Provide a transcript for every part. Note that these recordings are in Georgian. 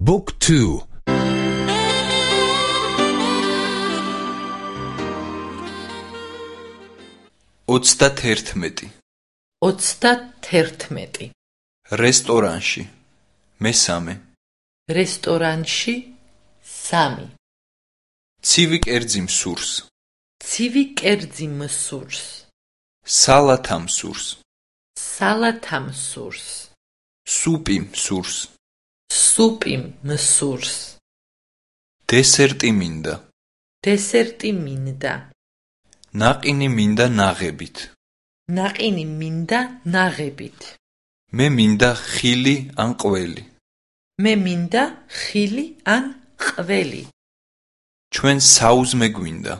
Book 2 31 31 რესტორანში. მესამე. რესტორანში 3 ცივი კერძი მსურს ცივი კერძი მსურს სალათა მსურს სალათა მსურს სუპი მსურს სუპი მსურს. დესერტი მინდა. დესერტი მინდა. ნაყინი მინდა ნაღებით. ნაყინი მინდა ნაღებით. მე მინდა ხილი ან ყველი. მე მინდა ხილი ან ყველი. ჩვენ საუზმე გვინდა.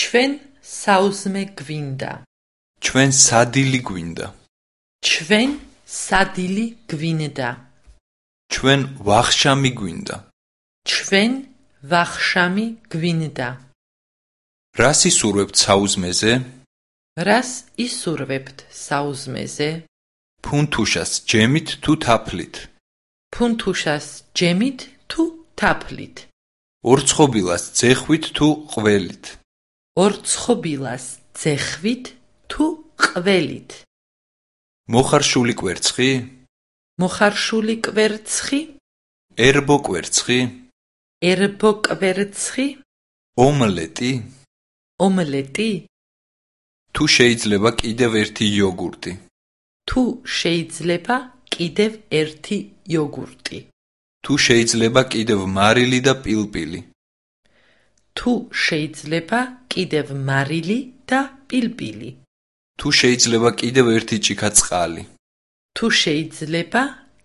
ჩვენ საუზმე გვინდა. ჩვენ სადილი გვინდა. ჩვენ სადილი გვინდა ჩვენ ვახშამი გვინდა. ჩვენ ვახშამი გვინდა. რას ისურვებთ საუზმეზე? რას ისურვებთ საუზმეზე? ფუნთუშას ჯემით თუ თაფლით? ფუნთუშას ჯემით თუ თაფლით? ორცხობილას ძეხვით თუ ყველით? ორცხობილას ძეხვით თუ ყველით? მოხარშული კვერცხი მოხარშული კვერცხი ერბო კვერცხი ერბო კვერცხი ომლეტი ომლეტი თუ შეიძლება კიდევ ერთი იოგურტი თუ შეიძლება კიდევ ერთი იოგურტი თუ შეიძლება კიდევ მარილი და პილპილი თუ შეიძლება კიდევ მარილი და პილპილი თუ შეიძლება კიდევ ერთი ჭიქა წყალი თუ შეიძლება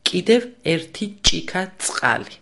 კიდევ ერთი ჭიქა წყალი